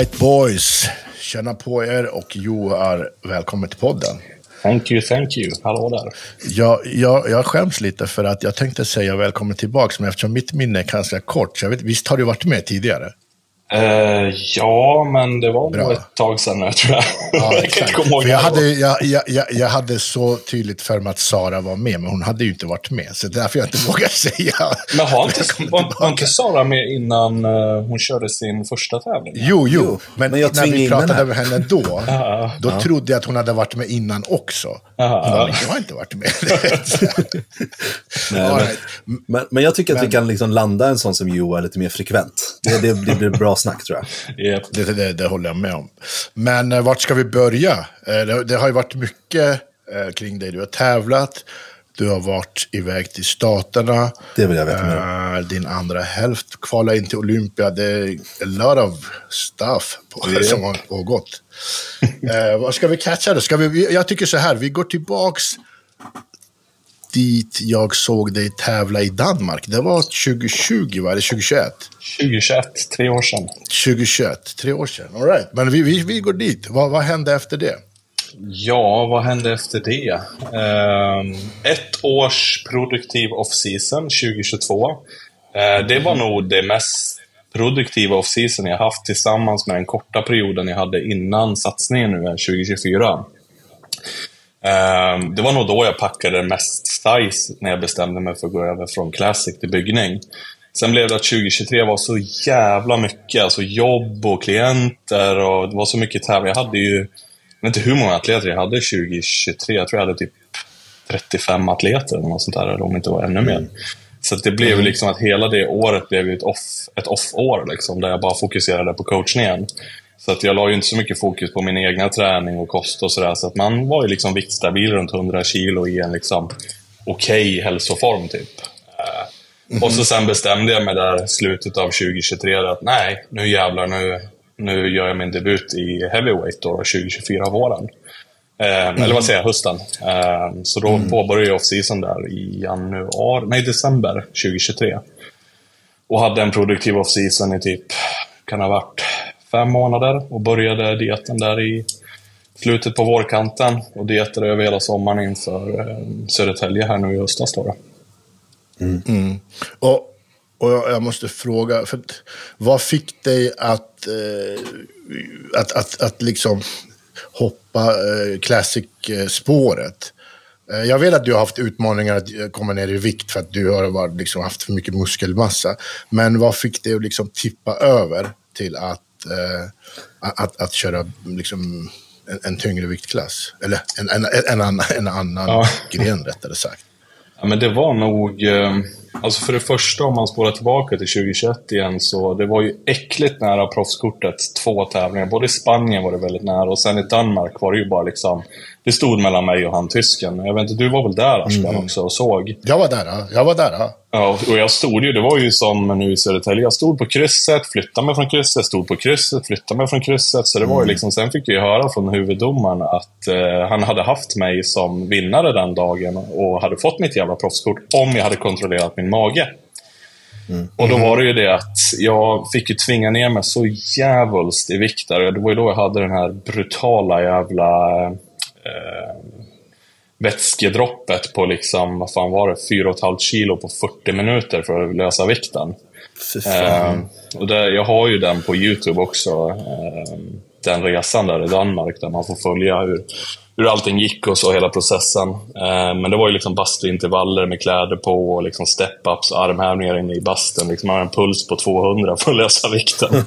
Alright boys, känna på er och Joar, välkommen till podden. Thank you, thank you. Hallå där. Jag, jag, jag skäms lite för att jag tänkte säga välkommen tillbaka, men eftersom mitt minne är ganska kort, så jag vet, visst har du varit med tidigare? Uh, ja, men det var nog ett tag sedan nu, tror jag. Ja, jag kan inte komma ihåg. Jag, hade, jag, jag, jag, hade så tydligt för mig att Sara var med, men hon hade ju inte varit med. Så därför jag inte vågar säga. Men har inte, var, var inte Sara med innan uh, hon körde sin första tävling? Jo, jo. Men, men när vi pratade med henne då, då ja. trodde jag att hon hade varit med innan också. Bara, jag har inte varit med. Nej, men, men, men, jag tycker att men, vi kan liksom landa en sån som Joa lite mer frekvent. Det, det, det blir bra snack tror jag. Yep. Det, det, det, håller jag med om. Men eh, vart ska vi börja? Eh, det, det, har ju varit mycket eh, kring dig. Du har tävlat, du har varit iväg till Staterna. Det vill jag veta mer eh, Din andra hälft kvalade in till Olympia. Det är a lot of stuff på, yep. som har pågått. eh, vad ska vi catcha då? Ska vi, jag tycker så här, vi går tillbaks dit jag såg dig tävla i Danmark. Det var 2020, va? Eller 2021? 2021, tre år sedan. 2021, tre år sedan. All right. Men vi, vi, vi går dit. Vad, vad hände efter det? Ja, vad hände efter det? Um, ett års produktiv off-season 2022. Uh, det var nog det mest produktiva off-season jag haft tillsammans med den korta perioden jag hade innan satsningen nu 2024. Um, det var nog då jag packade mest size när jag bestämde mig för att gå över från Classic till byggning. Sen blev det att 2023 var så jävla mycket, alltså jobb och klienter och det var så mycket tävlingar. Jag hade ju, vet inte hur många atleter jag hade 2023, jag tror jag hade typ 35 atleter eller något sånt där, eller om det inte var ännu mer. Så det blev mm. liksom att hela det året blev ett off-år, ett off liksom, där jag bara fokuserade på coachningen. Så att jag la ju inte så mycket fokus på min egna träning och kost och sådär. Så att man var ju liksom viktstabil runt 100 kilo i en liksom okej okay hälsoform typ. Mm. Och så sen bestämde jag mig där slutet av 2023 att nej, nu jävlar, nu, nu gör jag min debut i heavyweight då, 2024 våren. Eh, mm. Eller vad säger jag, hösten. Eh, så då mm. påbörjade jag off-season där i januari, nej december 2023. Och hade en produktiv off-season i typ, kan ha varit fem månader och började dieten där i slutet på vårkanten och dietade över hela sommaren inför eh, Södertälje här nu i höstas. Då. Mm. Mm. Och, och jag måste fråga, för vad fick dig att, eh, att, att, att liksom hoppa eh, Classic-spåret? Eh, jag vet att du har haft utmaningar att komma ner i vikt för att du har liksom haft för mycket muskelmassa. Men vad fick dig att liksom tippa över till att eh, att, att köra liksom, en, en tyngre viktklass. Eller en, en, en, annan, en annan ja. gren rättare sagt. Ja, men det var nog... Alltså för det första, om man spårar tillbaka till 2021 igen, så det var ju äckligt nära proffskortet två tävlingar. Både i Spanien var det väldigt nära och sen i Danmark var det ju bara liksom det stod mellan mig och han tysken. Jag vet inte, du var väl där Ashkan mm. också och såg? Jag var där, jag var där. Ja, och jag stod ju, det var ju som nu i Södertälje. Jag stod på krysset, flyttade mig från krysset, stod på krysset, flyttade mig från krysset. Så det var ju mm. liksom, sen fick jag ju höra från huvuddomaren att eh, han hade haft mig som vinnare den dagen och hade fått mitt jävla proffskort om jag hade kontrollerat min mage. Mm. Och då var det ju det att jag fick ju tvinga ner mig så jävulst i vikt där. Det var ju då jag hade den här brutala jävla eh, vätskedroppet på liksom, vad fan var det, 4,5 kilo på 40 minuter för att lösa vikten. Eh, och det, jag har ju den på YouTube också, eh, den resan där i Danmark, där man får följa hur, hur allting gick och så, hela processen. Eh, men det var ju liksom bastuintervaller med kläder på och liksom step-ups, armhävningar inne i bastun. Liksom man har en puls på 200 för att lösa vikten.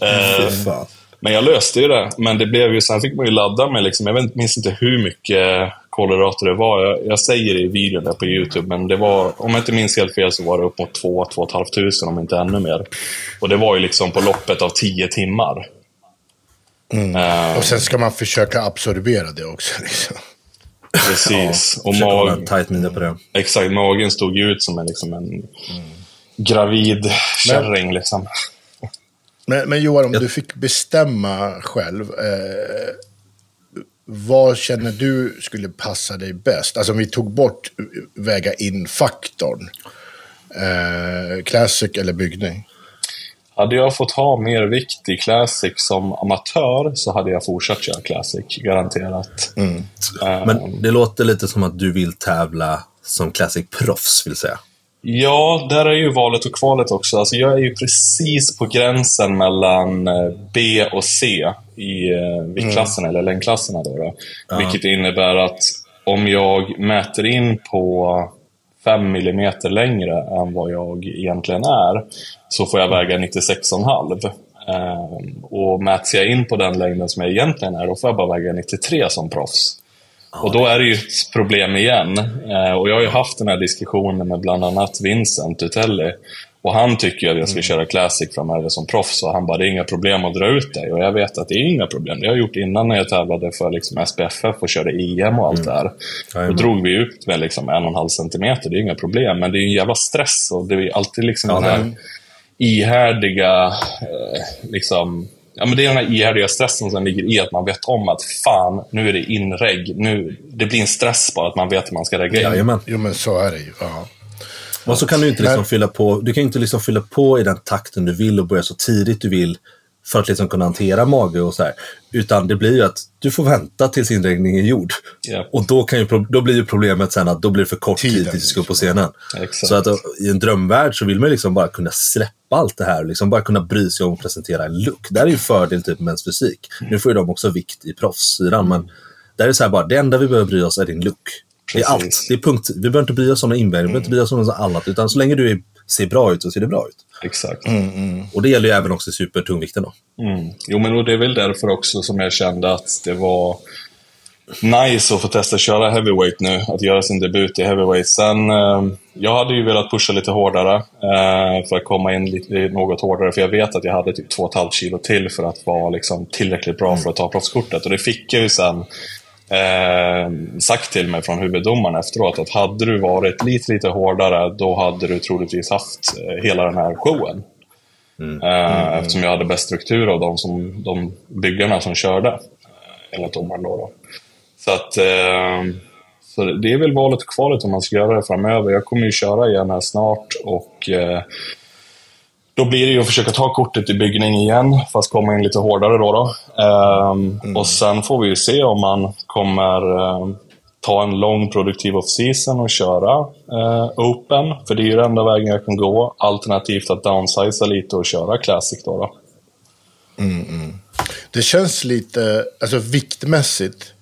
eh, men jag löste ju det. Men det blev ju, sen fick man ju ladda med, liksom, jag minns inte hur mycket kolhydrater det var. Jag, jag säger det i videon där på YouTube, men det var, om jag inte minns helt fel, så var det upp mot 2 2 500 om inte ännu mer. Och det var ju liksom på loppet av 10 timmar. Mm. Uh, och sen ska man försöka absorbera det också. Liksom. Precis. Ja, och magen... Tight minne på det. Exakt, magen stod ut som en, liksom en mm. gravid kärring. Liksom. Men, men Johan, om du fick bestämma själv. Eh, vad känner du skulle passa dig bäst? Alltså om vi tog bort väga in-faktorn. Eh, classic eller byggning? hade jag fått ha mer vikt i Classic som amatör så hade jag fortsatt köra Classic, garanterat. Mm. Uh, Men det låter lite som att du vill tävla som Classic-proffs, vill säga. Ja, där är ju valet och kvalet också. Alltså jag är ju precis på gränsen mellan eh, B och C i eh, viktklasserna, mm. eller längdklasserna. Då, då. Ja. Vilket innebär att om jag mäter in på 5 mm längre än vad jag egentligen är, så får jag väga 96,5. Ehm, och mäts jag in på den längden som jag egentligen är, då får jag bara väga 93 som proffs. Och då är det ju ett problem igen. Eh, och jag har ju haft den här diskussionen med bland annat Vincent Utelli. Och han tycker att jag ska mm. köra Classic framöver som proffs och han bara, det är inga problem att dra ut dig. Och jag vet att det är inga problem. Det har jag gjort innan när jag tävlade för liksom SPFF och körde EM och allt mm. det här. Då drog vi ut med liksom en och en halv centimeter, det är inga problem. Men det är en jävla stress och det är alltid liksom ja, den här ihärdiga, eh, liksom, Ja, men det är den här ihärdiga stressen som ligger i att man vet om att fan, nu är det inregg. Nu, det blir en stress bara att man vet hur man ska reagera. Jajamän. Jo, men så är det ju. Ja. Och så kan du inte liksom men... fylla på, du kan inte liksom fylla på i den takten du vill och börja så tidigt du vill för att liksom kunna hantera mage och så här. Utan det blir ju att du får vänta tills inregningen är gjord. Yeah. Och då, kan ju, då blir ju problemet sen att då blir det för kort Tiden. tid tills du ska upp på scenen. Exakt. Så att i en drömvärld så vill man liksom bara kunna släppa allt det här. Liksom bara kunna bry sig om att presentera en look. Det är ju fördel typ med ens fysik. Mm. Nu får ju de också vikt i proffssidan, men där är det så här bara, det enda vi behöver bry oss är din look. Det är allt. Det är punkt. Vi behöver inte bry oss om invägning, vi behöver inte bry oss om något annat. Utan så länge du ser bra ut så ser det bra ut. Exakt. Mm, mm. Och det gäller ju även också supertungvikten då. Mm. Jo, men det är väl därför också som jag kände att det var nice att få testa att köra heavyweight nu. Att göra sin debut i heavyweight. Sen, eh, jag hade ju velat pusha lite hårdare eh, för att komma in lite, något hårdare. För jag vet att jag hade typ 2,5 kilo till för att vara liksom, tillräckligt bra för att ta proffskortet. Och det fick jag ju sen eh, sagt till mig från huvuddomaren efteråt att hade du varit lite, lite hårdare, då hade du troligtvis haft eh, hela den här showen. Mm. Eh, mm. Eftersom jag hade bäst struktur av de, som, de byggarna som körde, eh, enligt domaren. Då, då. Så att eh, så det är väl valet och kvalet om man ska göra det framöver. Jag kommer ju köra igen här snart och eh, då blir det ju att försöka ta kortet i byggning igen, fast komma in lite hårdare då. då. Um, mm. Och sen får vi ju se om man kommer uh, ta en lång produktiv off-season och köra uh, open, för det är ju den enda vägen jag kan gå. Alternativt att downsiza lite och köra classic då. då. Mm, mm. Det känns lite, alltså viktmässigt,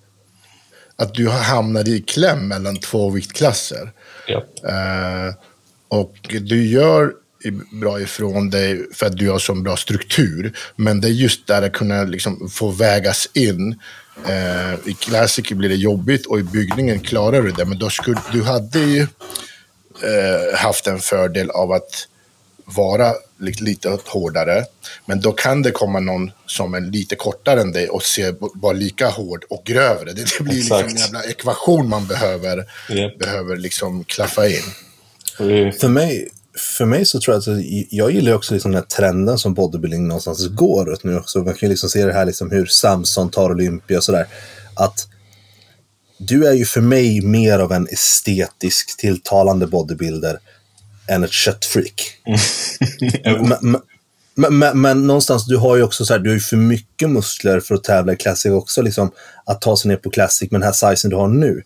att du har hamnat i kläm mellan två viktklasser. Yep. Uh, och du gör bra ifrån dig för att du har så bra struktur. Men det är just där att kunna liksom få vägas in. Eh, I Classic blir det jobbigt och i byggningen klarar du det. Men då skulle, du hade ju eh, haft en fördel av att vara lite, lite hårdare. Men då kan det komma någon som är lite kortare än dig och se vara lika hård och grövre. Det, det blir liksom en jävla ekvation man behöver, yep. behöver liksom klaffa in. För mig, för mig så tror jag att jag gillar också liksom den här trenden som bodybuilding någonstans går åt nu också. Man kan ju liksom se det här liksom hur Samson tar Olympia och sådär. Att du är ju för mig mer av en estetisk tilltalande bodybuilder än ett köttfreak. men, men, men, men, någonstans, du har ju också så här, du har ju för mycket muskler för att tävla i Classic också. Liksom, att ta sig ner på Classic med den här sizen du har nu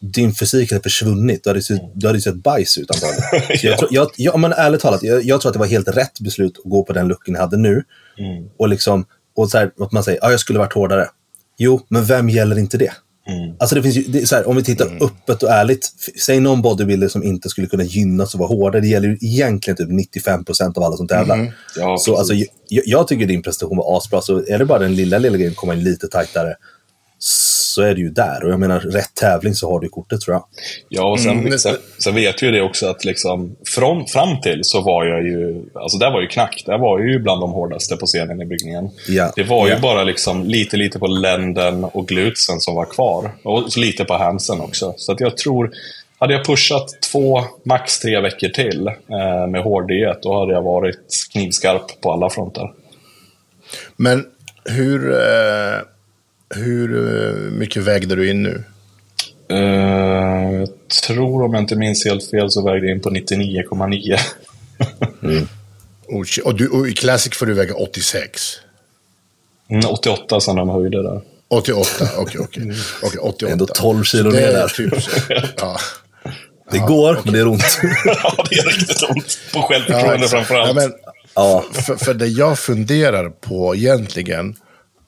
din fysik hade försvunnit. Du hade, sett, du hade sett bajs ut antagligen. ja. jag, tror, jag, jag, men ärligt talat, jag, jag, tror att det var helt rätt beslut att gå på den looken jag hade nu. Mm. Och liksom, och så här, att man säger, ja, jag skulle varit hårdare. Jo, men vem gäller inte det? Mm. Alltså det finns ju, det här, om vi tittar mm. öppet och ärligt, säg någon bodybuilder som inte skulle kunna gynnas och vara hårdare. Det gäller ju egentligen typ 95 procent av alla som tävlar. Mm. Ja, så alltså, jag, jag, tycker din prestation var asbra. Så är det bara den lilla, lilla grejen, komma in lite tajtare, så är det ju där. Och jag menar, rätt tävling så har du kortet tror jag. Ja, och sen, mm. sen, sen vet ju det också att liksom, från, fram till så var jag ju, alltså där var ju knack. Där var jag ju bland de hårdaste på scenen i byggningen. Ja. Det var ju ja. bara liksom lite, lite på länden och glutsen som var kvar. Och lite på hamsen också. Så att jag tror, hade jag pushat två, max tre veckor till eh, med hård diet, då hade jag varit knivskarp på alla fronter. Men hur... Eh hur eh, mycket vägde du in nu? Uh, jag tror, om jag inte minns helt fel, så vägde jag in på 99,9. mm. Och, och, du, och i Classic får du väga 86? Mm, 88 sen de höjde där. 88, okej, okej. okej, 88. Ändå 12 kilo mer är där. Typ. Ja. Det går, men det är ont. ja, det är riktigt ont. På självförtroende exakt. framför allt. Ja, men, Ja. för, för det jag funderar på egentligen,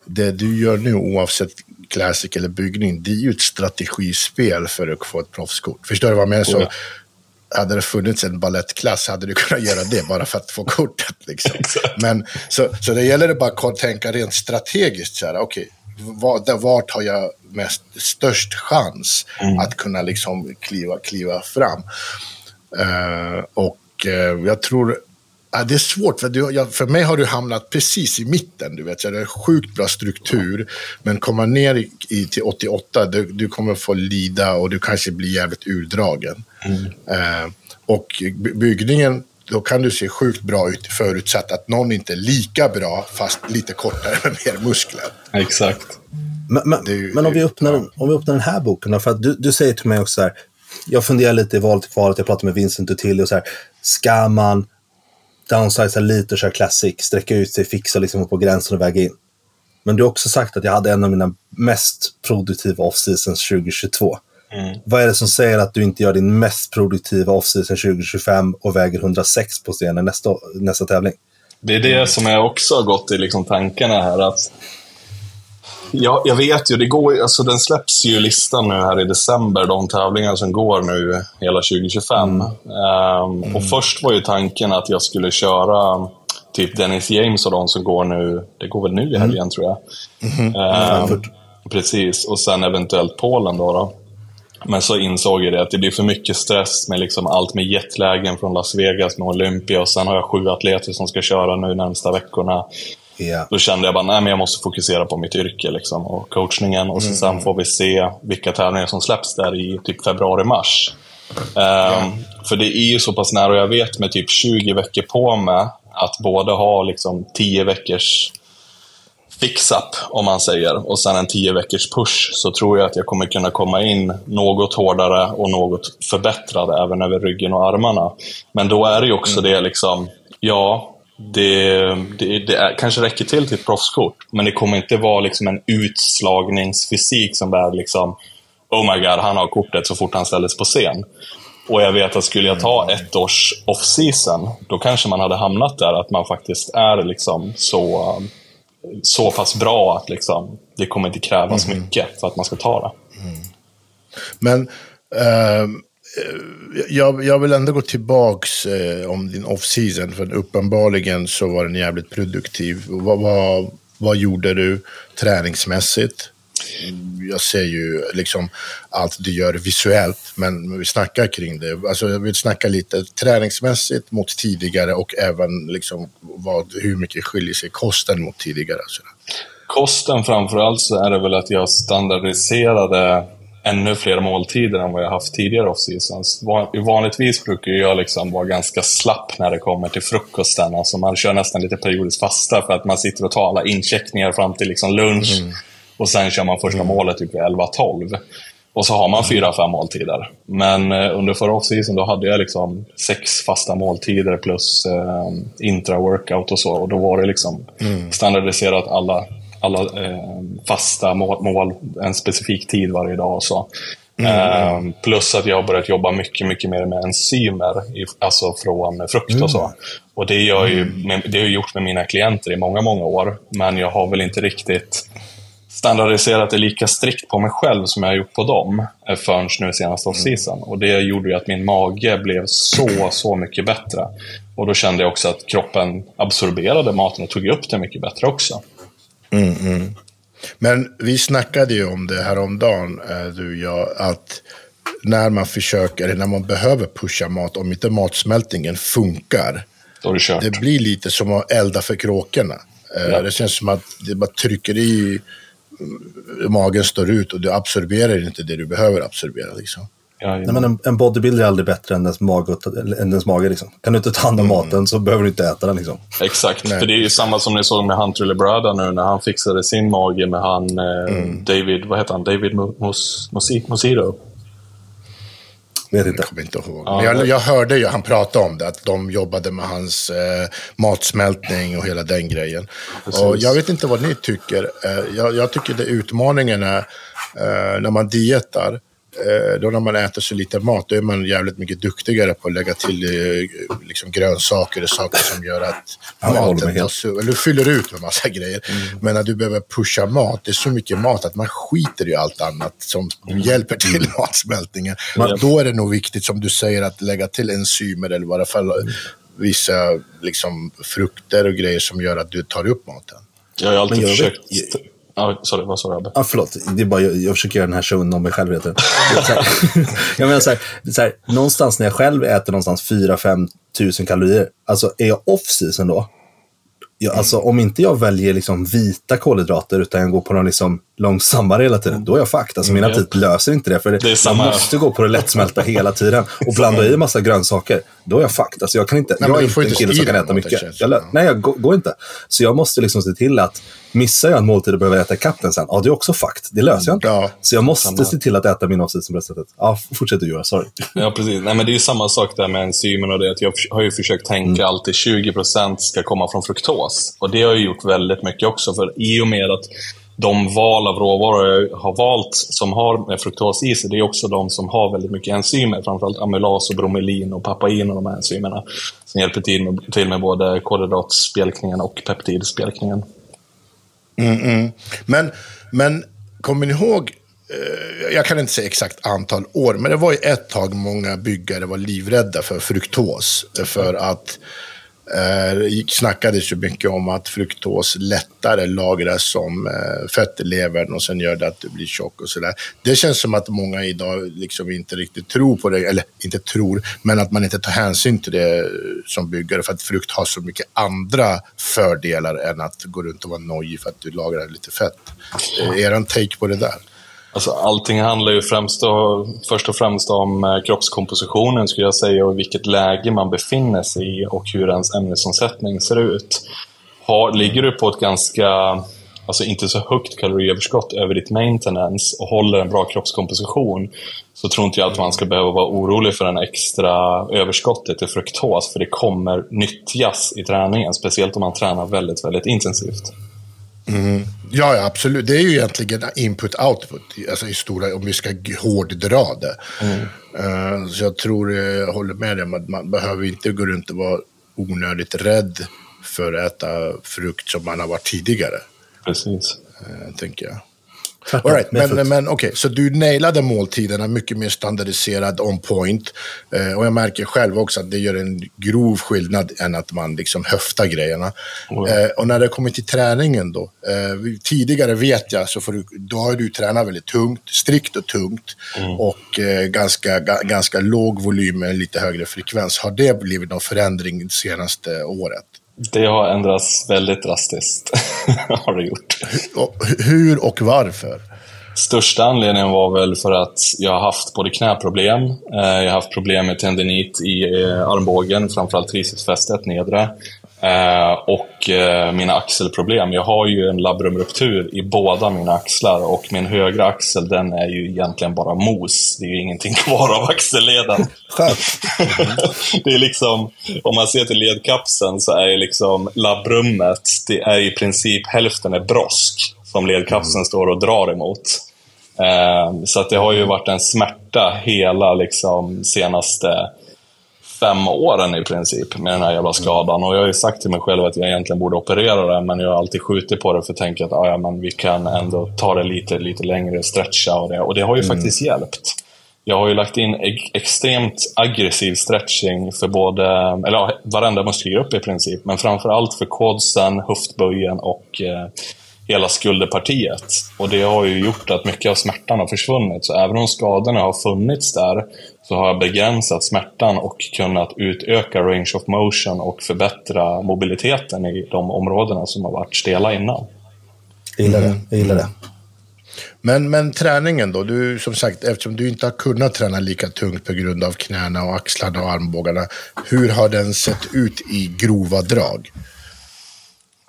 det du gör nu oavsett Classic eller byggning, det är ju ett strategispel för att få ett proffskort. Förstår du vad jag menar? Så, hade det funnits en ballettklass hade du kunnat göra det bara för att få kortet. Liksom. Men, så, så det gäller det bara att tänka rent strategiskt. Så här, okay, var, vart har jag mest, störst chans att kunna liksom kliva, kliva fram? Eh, och eh, jag tror... Ja, det är svårt, för, du, jag, för mig har du hamnat precis i mitten. Du vet, så det är sjukt bra struktur, men komma ner i, i, till 88, du, du kommer få lida och du kanske blir jävligt urdragen. Eh, och by- byggningen, då kan du se sjukt bra ut förutsatt att någon inte är lika bra, fast lite kortare med mer muskler. Exakt. Men, men, ju- men om, vi öppnar, den- om vi öppnar den här boken för att du, du säger till mig också så här, jag funderar lite i valet och kvalet, jag pratar med Vincent Utilli och så här, ska man downsiza lite och köra classic, sträcka ut sig, fixa liksom på gränsen och väga in? Men du har också sagt att jag hade en av mina mest produktiva off-seasons 2022. Vad är det som säger att du inte gör din mest produktiva off-season 2025 och väger 106 på scenen nästa, nästa tävling? Det är det som jag också har gått i liksom tankarna här. att Ja, jag vet ju, det går, alltså den släpps ju listan nu här i december, de tävlingar som går nu hela 2025. Ehm, Och först var ju tanken att jag skulle köra typ Dennis James och de som går nu, det går väl nu i helgen tror jag. Ehm, precis, och sen eventuellt Polen då. då. Men så insåg jag det att det blir för mycket stress med liksom allt med jetlägen från Las Vegas med Olympia och sen har jag sju atleter som ska köra nu närmsta veckorna. Ja. Då kände jag bara, nej men jag måste fokusera på mitt yrke liksom, och coachningen. Och så sen får vi se vilka tävlingar som släpps där i typ februari-mars. Ehm, För det är ju så pass nära och jag vet med typ 20 veckor på mig att både ha liksom 10 veckors fix-up, om man säger, och sen en 10 veckors push, så tror jag att jag kommer kunna komma in något hårdare och något förbättrad även över ryggen och armarna. Men då är det ju också det liksom, ja, det, det, det är, kanske räcker till till ett proffskort, men det kommer inte vara liksom en utslagningsfysik som är liksom, oh my god, han har kortet så fort han ställdes på scen. Och jag vet att skulle jag ta ett års off-season, då kanske man hade hamnat där att man faktiskt är liksom så, så pass bra att liksom, det kommer inte krävas mycket för att man ska ta det. Men ehm, eh, Eh, jag, jag vill ändå gå tillbaks eh, om din off-season, för uppenbarligen så var den jävligt produktiv. Vad, vad, vad gjorde du träningsmässigt? Mm, jag ser ju liksom allt du gör visuellt, men vi snackar kring det. Alltså, jag vill snacka lite träningsmässigt mot tidigare och även liksom vad, hur mycket skiljer sig kosten mot tidigare. Kosten framförallt så är det väl att jag standardiserade ännu fler måltider än vad jag haft tidigare off-seasons. Van- Vanligtvis brukar jag liksom vara ganska slapp när det kommer till frukosten. Alltså man kör nästan lite periodiskt fasta för att man sitter och tar alla incheckningar fram till liksom lunch. Och sen kör man första målet typ vid 11-12. Och så har man fyra, fem måltider. Men eh, under förra off-season då hade jag liksom sex fasta måltider plus eh, intra-workout och så. Och då var det liksom standardiserat alla, alla eh, fasta mål, mål en specifik tid varje dag och så. Eh, plus att jag har börjat jobba mycket, mycket mer med enzymer, i, alltså från frukt och så. Och det, gör ju, med, det har jag gjort med mina klienter i många, många år. Men jag har väl inte riktigt standardiserat det lika strikt på mig själv som jag har gjort på dem eh, förrän nu senaste off-season. Och det gjorde ju att min mage blev så, så mycket bättre. Och då kände jag också att kroppen absorberade maten och tog upp det mycket bättre också. Men vi snackade ju om det här om dagen, du och jag, att när man försöker, när man behöver pusha mat, om inte matsmältningen funkar, Då kört. det blir lite som att elda för kråkorna. Eh, Ja. Det känns som att det bara trycker i, mm, magen står ut och du absorberar inte det du behöver absorbera. Liksom. Ja, Nej, men en, en bodybuilder är aldrig bättre än dens mage. Än dens mage liksom. Kan du inte ta hand om maten så behöver du inte äta den. Liksom. Exakt, Nej. för det är ju samma som ni såg med Hunter Lebrada nu när han fixade sin mage med han eh, David, vad heter han, David Mus- Mus- Musi- Musito? Vet inte. Jag kommer inte ihåg. Men jag, jag hörde ju han prata om det, att de jobbade med hans eh, matsmältning och hela den grejen. och jag vet inte vad ni tycker. Eh, jag, jag tycker det utmaningen är eh, när man dietar. Eh, då när man äter så lite mat, då är man jävligt mycket duktigare på att lägga till eh, liksom grönsaker och saker som gör att Ja, maten tas upp. Eller du fyller ut med massa grejer. Men när du behöver pusha mat, det är så mycket mat att man skiter i allt annat som hjälper till matsmältningen. Då är det nog viktigt, som du säger, att lägga till enzymer eller i varje fall vissa liksom, frukter och grejer som gör att du tar upp maten. Jag har alltid jag vet- Ja, sorry, vad sa du Abbe? Ja, förlåt. Det är bara, jag, jag försöker göra den här showen om mig själv. Heter. Det så här, jag menar så här, så här, någonstans när jag själv äter någonstans 4-5 tusen kalorier, alltså är jag off-season då, jag, alltså, om inte jag väljer liksom vita kolhydrater utan jag går på de liksom långsammare hela tiden, då är jag fucked. Alltså, min Mm, aptit löser inte det. För det, Det är man samma- måste gå på det lättsmälta hela tiden och blanda i en massa grönsaker. Då är jag fucked. Alltså, jag, kan inte, Nej, jag är inte en kille som kan äta mycket. Jag, lö- som. nej, jag går, går inte. Så jag måste liksom se till att missar jag en måltid och behöver äta ikapp den sen, ja det är också fucked. Det löser jag inte. Ja, så jag måste samma. se till att äta min på det sättet. Ja, fortsätt du göra, sorry. Ja, precis. Nej, men det är ju samma sak där med enzymen och det. Att jag har ju försökt tänka alltid 20% ska komma från fruktos. Och det har jag gjort väldigt mycket också. För i och med att de val av råvaror jag har valt som har med fruktos i sig, det är också de som har väldigt mycket enzymer. Framförallt amylas, och bromelin och papain och de här enzymerna. Som hjälper till med, till med både kolhydratspjälkningen och peptidspjälkningen. Mm, mm. Men, men kommer ni ihåg, eh, jag kan inte säga exakt antal år, men det var ju ett tag många byggare var livrädda för fruktos. Eh, för att eh, det snackades ju mycket om att fruktos lättare lagras som eh, fett i levern och sen gör det att du blir tjock och sådär. Det känns som att många idag liksom inte riktigt tror på det, eller inte tror, men att man inte tar hänsyn till det som byggare för att frukt har så mycket andra fördelar än att gå runt och vara nojig för att du lagrar lite fett. Eh, Er take på det där? Alltså, allting handlar ju främst och, först och främst om eh, kroppskompositionen skulle jag säga och vilket läge man befinner sig i och hur ens ämnesomsättning ser ut. Har, ligger du på ett ganska, alltså inte så högt kaloriöverskott över ditt maintenance och håller en bra kroppskomposition så tror inte jag att man ska behöva vara orolig för den extra överskottet i fruktos för det kommer nyttjas i träningen, speciellt om man tränar väldigt, väldigt intensivt. Mm. Ja, ja, absolut. Det är ju egentligen input-output, alltså i stora, om vi ska hårddra det. Eh, så jag tror, eh, jag håller med dig om att man behöver inte gå runt och vara onödigt rädd för att äta frukt som man har varit tidigare, Precis. eh, tänker jag. All right, men, men okej, så du nailade måltiderna mycket mer standardiserad, on point. Eh, och jag märker själv också att det gör en grov skillnad än att man liksom höftar grejerna. Ja. Eh, och när det kommer till träningen då. Eh, tidigare vet jag, så får du, då har du tränat väldigt tungt, strikt och tungt. Och eh, ganska, ga, ganska låg volym med lite högre frekvens. Har det blivit någon förändring det senaste året? Det har ändrats väldigt drastiskt. har det gjort. Hur och varför? Största anledningen var väl för att jag har haft både knäproblem, eh, jag har haft problem med tendinit i eh, armbågen, framförallt tricepsfästet nedre, eh, och eh, mina axelproblem. Jag har ju en labrumruptur i båda mina axlar och min högra axel den är ju egentligen bara mos. Det är ju ingenting kvar av axelleden. Det är liksom, om man ser till ledkapseln så är ju liksom labbrummet, det är i princip hälften är brosk som ledkapseln står och drar emot. Eh, så att det har ju varit en smärta hela liksom senaste fem åren i princip med den här jävla skadan. Och jag har ju sagt till mig själv att jag egentligen borde operera det, men jag har alltid skjutit på det för att tänka att ah, ja, men vi kan ändå ta det lite, lite längre, stretcha och det. Och det har ju faktiskt hjälpt. Jag har ju lagt in e- extremt aggressiv stretching för både, eller ja, varenda muskelgrupp i princip, men framför allt för quadsen, höftböjen och eh, hela skulderpartiet. Och det har ju gjort att mycket av smärtan har försvunnit. Så även om skadorna har funnits där, så har jag begränsat smärtan och kunnat utöka range of motion och förbättra mobiliteten i de områdena som har varit stela innan. Jag gillar det. Jag gillar det. Men, men träningen då? Du, som sagt, eftersom du inte har kunnat träna lika tungt på grund av knäna och axlarna och armbågarna. Hur har den sett ut i grova drag?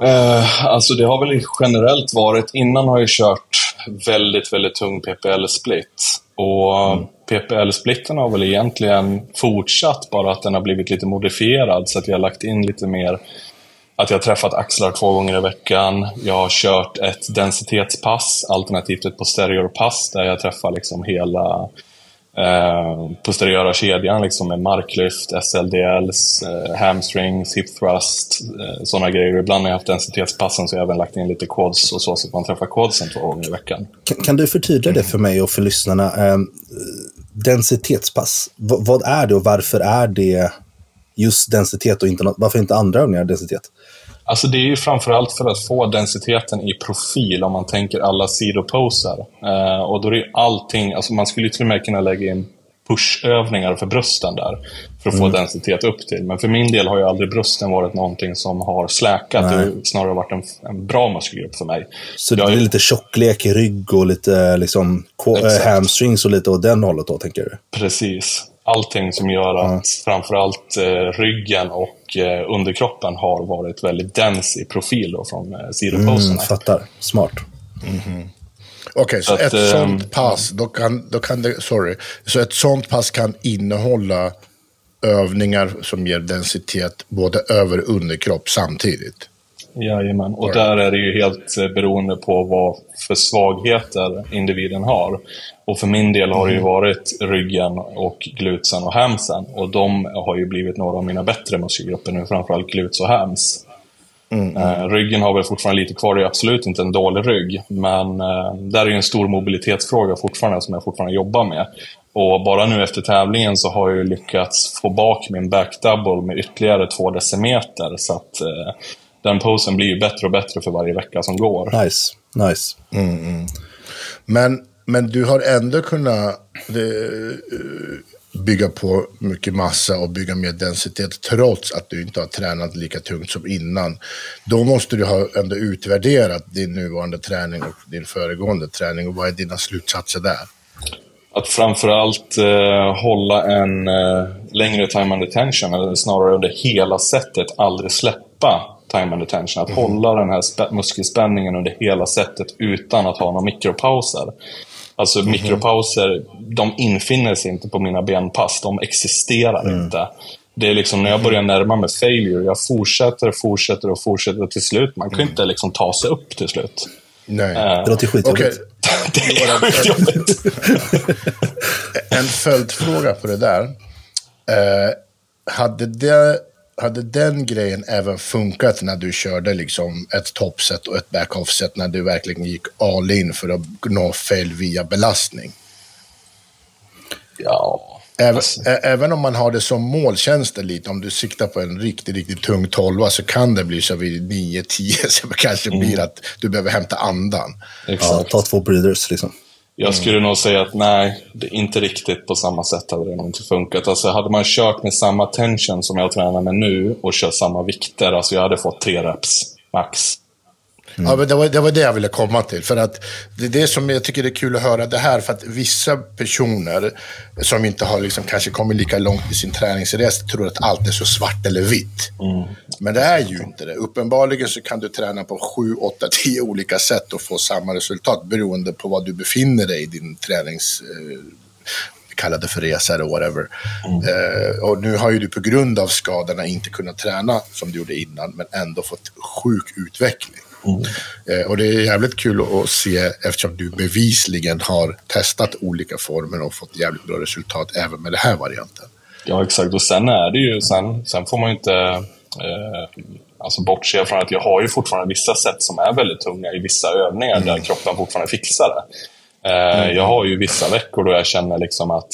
Eh, alltså det har väl generellt varit, innan har jag kört väldigt, väldigt tung PPL-split. Och PPL-splitten har väl egentligen fortsatt, bara att den har blivit lite modifierad så att jag har lagt in lite mer att jag har träffat axlar två gånger i veckan. Jag har kört ett densitetspass, alternativt ett posteriorpass, där jag träffar liksom hela eh, posteriora kedjan liksom med marklyft, SLDLs, eh, hamstrings, hip thrust, eh, sådana grejer. Ibland när jag har haft densitetspassen så har jag även lagt in lite quads och så, så att man träffar quadsen två gånger i veckan. Kan, kan du förtydliga det för mig och för lyssnarna? Eh, densitetspass, v vad är det och varför är det just densitet och inte, varför inte andra övningar densitet? Alltså det är ju framförallt för att få densiteten i profil om man tänker alla sidoposer. Eh, och då är det allting, alltså man skulle ju till och med kunna lägga in pushövningar för brösten där. För att få mm. densitet upp till. Men för min del har ju aldrig brösten varit någonting som har släkat. Nej. Det har snarare varit en, en bra muskelgrupp för mig. Så det är lite tjocklek i rygg och lite liksom, hamstrings och lite åt den hållet då, tänker du? Precis allting som gör att mm. framförallt eh, ryggen och eh, underkroppen har varit väldigt dens i profil då, från eh, sidoposerna. Mm, fattar. Smart. Mm -hmm. Okej, okay, så, så att, ett eh, sånt pass, då kan, då kan det, sorry, så ett sånt pass kan innehålla övningar som ger densitet både över och underkropp samtidigt? Jajamän, och där är det ju helt eh, beroende på vad för svagheter individen har. Och för min del har det ju mm. varit ryggen och glutsen och hamsen. Och de har ju blivit några av mina bättre muskelgrupper nu, framförallt gluts och hams. Mm, mm. Ryggen har väl fortfarande lite kvar, det är absolut inte en dålig rygg. Men uh, där är ju en stor mobilitetsfråga fortfarande som jag fortfarande jobbar med. Och bara nu efter tävlingen så har jag lyckats få bak min back double med ytterligare två decimeter. Så att uh, den posen blir ju bättre och bättre för varje vecka som går. Nice, nice. Mm, mm. Men, men du har ändå kunnat det, bygga på mycket massa och bygga mer densitet trots att du inte har tränat lika tungt som innan. Då måste du ha ändå utvärderat din nuvarande träning och din föregående träning. Och vad är dina slutsatser där? Att framförallt eh, hålla en eh, längre time under tension, eller snarare under hela sättet, aldrig släppa time under tension. Att mm. hålla den här muskelspänningen under hela sättet utan att ha några mikropauser. Alltså mm. mikropauser, de infinner sig inte på mina benpass. De existerar mm. inte. Det är liksom när jag börjar närma mig failure, jag fortsätter, fortsätter och fortsätter till slut. Man kan mm. inte liksom ta sig upp till slut. Nej. Uh, det låter skitjobbigt. Okay. det är skitjobbigt. en följdfråga på det där. Uh, hade det hade den grejen även funkat när du körde liksom ett toppset och ett back-off-set när du verkligen gick all in för att nå fel via belastning? Ja. Även, alltså. även om man har det som mål känns det lite, om du siktar på en riktigt, riktigt tung tolva så kan det bli så vid 9-10 så det kanske mm. blir att du behöver hämta andan. Exakt. Ja, ta två breeders liksom. Jag skulle nog säga att nej, det är inte riktigt på samma sätt hade det nog inte funkat. Alltså hade man kört med samma tension som jag tränar med nu och kört samma vikter, alltså jag hade fått tre reps max. Mm. Ja, men det, var, det var det jag ville komma till. För att det är det som jag tycker är kul att höra det här. För att vissa personer som inte har liksom kanske kommit lika långt i sin träningsresa tror att allt är så svart eller vitt. Mm. Men det är ju inte det. Uppenbarligen så kan du träna på 7, 8, 10 olika sätt och få samma resultat beroende på vad du befinner dig i din tränings... Eh, kalla det för resa eller whatever. Mm. Eh, och nu har ju du på grund av skadorna inte kunnat träna som du gjorde innan, men ändå fått sjuk utveckling. Mm. Eh, och det är jävligt kul att se eftersom du bevisligen har testat olika former och fått jävligt bra resultat även med den här varianten. Ja, exakt. Och sen är det ju, sen, sen får man ju inte eh, alltså bortse från att jag har ju fortfarande vissa sätt som är väldigt tunga i vissa övningar mm. där kroppen fortfarande fixar det. Eh, mm. Jag har ju vissa veckor då jag känner liksom att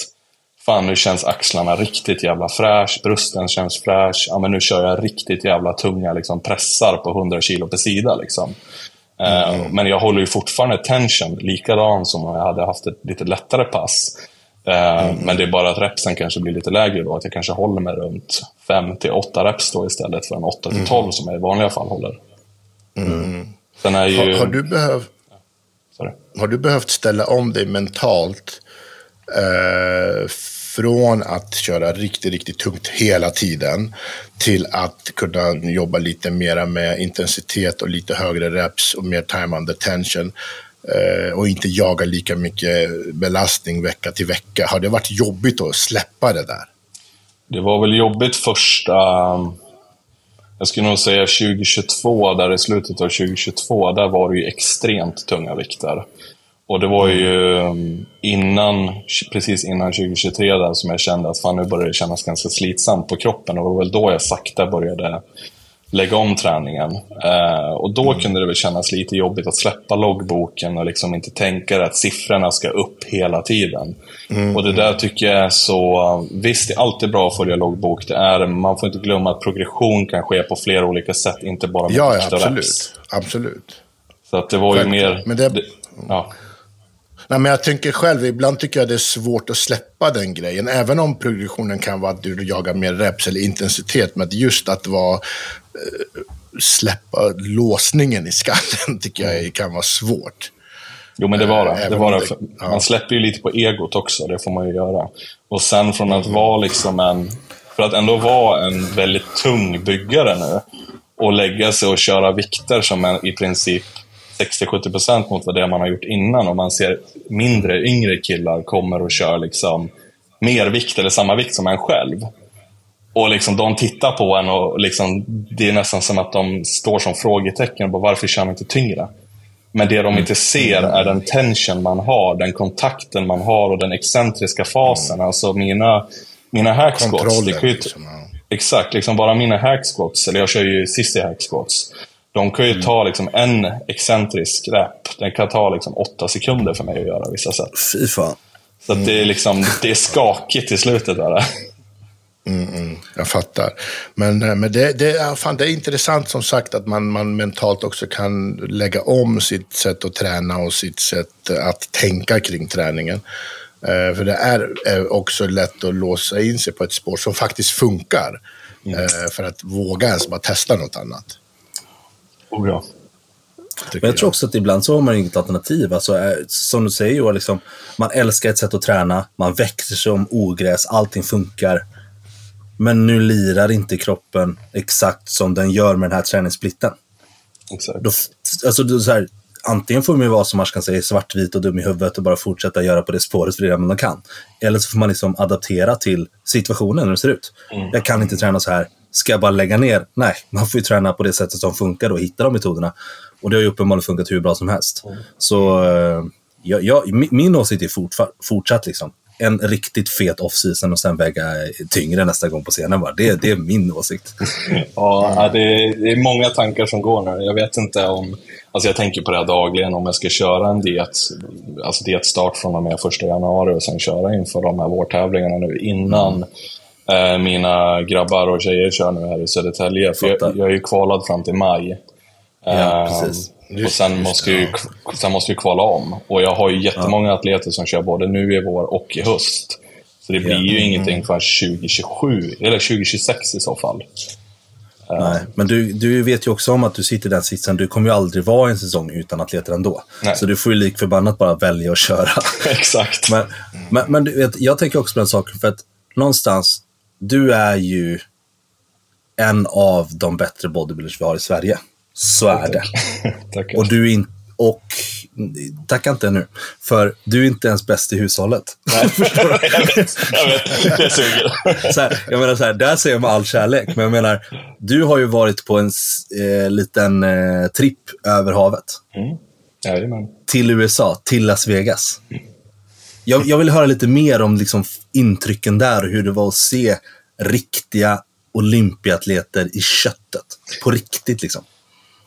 fan nu känns axlarna riktigt jävla fräsch, brösten känns fräsch, ja men nu kör jag riktigt jävla tunga liksom, pressar på 100 kilo per sida. Liksom. Eh, mm. Men jag håller ju fortfarande tension, likadan som om jag hade haft ett lite lättare pass. Eh, mm. Men det är bara att repsen kanske blir lite lägre då, att jag kanske håller mig runt 5-8 reps då istället för en 8-12 mm. som jag i vanliga fall håller. Mm. Ju... har, har, du behövt, har du behövt ställa om dig mentalt eh, från att köra riktigt, riktigt tungt hela tiden till att kunna jobba lite mera med intensitet och lite högre reps och mer time under tension. eh, och inte jaga lika mycket belastning vecka till vecka. Har det varit jobbigt att släppa det där? Det var väl jobbigt första... Jag skulle nog säga 2022, där i slutet av 2022, där var det ju extremt tunga vikter. Och det var ju um, innan, precis innan 2023 där som jag kände att fan nu börjar det kännas ganska slitsamt på kroppen. Och det var väl då jag sakta började lägga om träningen. Eh, och då mm. kunde det väl kännas lite jobbigt att släppa loggboken och liksom inte tänka att siffrorna ska upp hela tiden. Mm. Och det där tycker jag är så... Visst, det är alltid bra att följa loggbok. Det är, man får inte glömma att progression kan ske på flera olika sätt, inte bara med ja, ja, absolut. Reps. absolut. Så att det var ju mer... Men det... Det, ja. Nej, men jag tänker själv, ibland tycker jag det är svårt att släppa den grejen. Även om progressionen kan vara att du jagar mer reps eller intensitet. Men just att vara, eh, släppa låsningen i skallen tycker jag kan vara svårt. Jo, men det var det. Eh, det, var det. Man släpper ju lite på egot också, det får man ju göra. Och sen från att vara liksom en... För att ändå vara en väldigt tung byggare nu och lägga sig och köra vikter som är i princip 60-70% mot vad det man har gjort innan. Och man ser mindre, yngre killar kommer och kör liksom mer vikt eller samma vikt som en själv. Och liksom de tittar på en och liksom, det är nästan som att de står som frågetecken. Och varför kör man inte tyngre? Men det de inte ser är den tension man har, den kontakten man har och den excentriska fasen. Mm. Alltså mina, mina hacksquats. Liksom, Exakt, liksom bara mina hacksquats, eller jag kör ju sissy hacksquats. De kan ju mm. ta liksom en excentrisk rep. Den kan ta liksom åtta sekunder för mig att göra vissa sätt. Fy fan. Så mm. det, är liksom, det är skakigt i slutet. Där. Mm, mm, jag fattar. Men, eh, men det, det, fan, det är intressant som sagt att man, man mentalt också kan lägga om sitt sätt att träna och sitt sätt att tänka kring träningen. Eh, för det är, är, också lätt att låsa in sig på ett spår som faktiskt funkar. Mm. Eh, för att våga ens bara testa något annat. Oh ja. Men jag, tror också att ibland så har man inget alternativ. Alltså, eh, som du säger Johan, liksom, man älskar ett sätt att träna, man växer som ogräs, allting funkar. Men nu lirar inte kroppen exakt som den gör med den här träningssplitten. Exakt. Då, alltså, då, så här, antingen får man ju vara som man kan säga svartvit och dum i huvudet och bara fortsätta göra på det spåret för det man kan. Eller så får man liksom adaptera till situationen hur det ser ut. Mm. Jag kan inte träna så här. Ska jag bara lägga ner? Nej, man får ju träna på det sättet som funkar och hitta de metoderna. Och det har ju uppenbarligen funkat hur bra som helst. Mm. Så uh, jag, jag, min åsikt är fortfar, fortsatt liksom en riktigt fet off-season och sen väga tyngre nästa gång på scenen. Bara. Det, det är min åsikt. ja, det är, det är många tankar som går nu. Jag vet inte om... Alltså jag tänker på det här dagligen, om jag ska köra en diet, alltså dietstart från och med första januari och sen köra inför de här vårtävlingarna nu innan mm eh, mina grabbar och tjejer kör nu här i Södertälje. För jag, jag är ju kvalad fram till maj. Ja, eh, precis. och sen måste, ju, sen måste vi kvala om. Och jag har ju jättemånga ja. atleter som kör både nu i vår och i höst. Så det blir ja. ju mm. ingenting förrän 2027, eller 2026 i så fall. Nej, men du, du vet ju också om att du sitter i den sitsen. Du kommer ju aldrig vara en säsong utan atleter ändå. Nej. Så du får ju lik förbannat bara välja att köra. Exakt. Men, men, men, du vet, jag tänker också på den saken, för att någonstans, du är ju en av de bättre bodybuilders vi har i Sverige. Så är Tack. det. och du är inte och tacka inte nu, för du är inte ens bäst i hushållet. Nej, förstår du? jag vet, jag vet. Suger. så här, jag menar så här, där säger man all kärlek, men jag menar, du har ju varit på en eh, liten eh, tripp över havet. Mm. Jajamän. Till USA, till Las Vegas. Mm. Jag, jag vill höra lite mer om liksom, intrycken där och hur det var att se riktiga olympiatleter i köttet. På riktigt liksom.